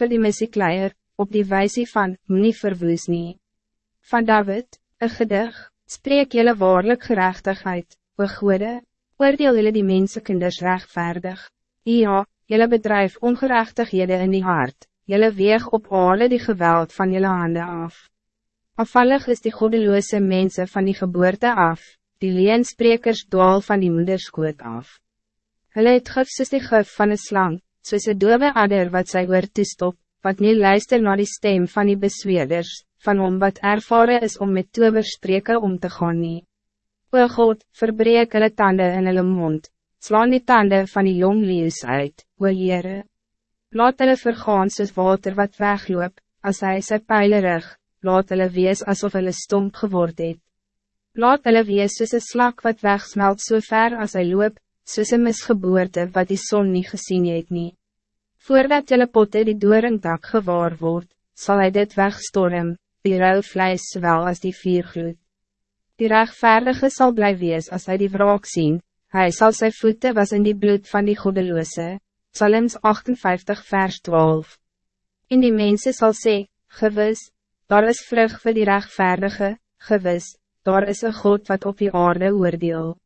vir die missiekleier, op die wijze van, nie verwoes nie. Van David, een gedig, spreek jylle waarlik gerechtigheid, o goede, oordeel jylle die mensenkinders rechtvaardig. Ja, jylle bedrijf ongerechtighede in die hart, jylle weeg op alle die geweld van jylle handen af. Afvallig is die goddeloze mensen van die geboorte af, die leensprekers dwaal van die moederskoot af. Hulle het gif soos die gif van een slang, soos een dove adder wat sy oor toestop, wat niet luister naar die stem van die besweerders, van om wat ervaren is om met toverspreken om te gaan nie. O God, verbreek hulle tanden in hulle mond, slaan die tanden van die jong leeuws uit, o Heere. Laat hulle vergaan soos water wat wegloop, als hij sy pijlen rig, laat hulle wees alsof hulle stomp geword het. Laat hulle wees soos een slak wat wegsmelt so ver als hij loop, soos een misgeboorte wat die zon niet gezien het nie. Voordat jelle potte die doorringdak gewaar wordt, zal hij dit wegstorm, die ruil vlees zowel als die viergloed. Die rechtvaardige zal blijven wees als hij die wraak zien, hij zal zijn voeten was in die bloed van die goedeloze, Psalms 58 vers 12. In die mensen zal sê, gewis, daar is vrug voor die rechtvaardige, gewis, daar is een God wat op die aarde oordeel.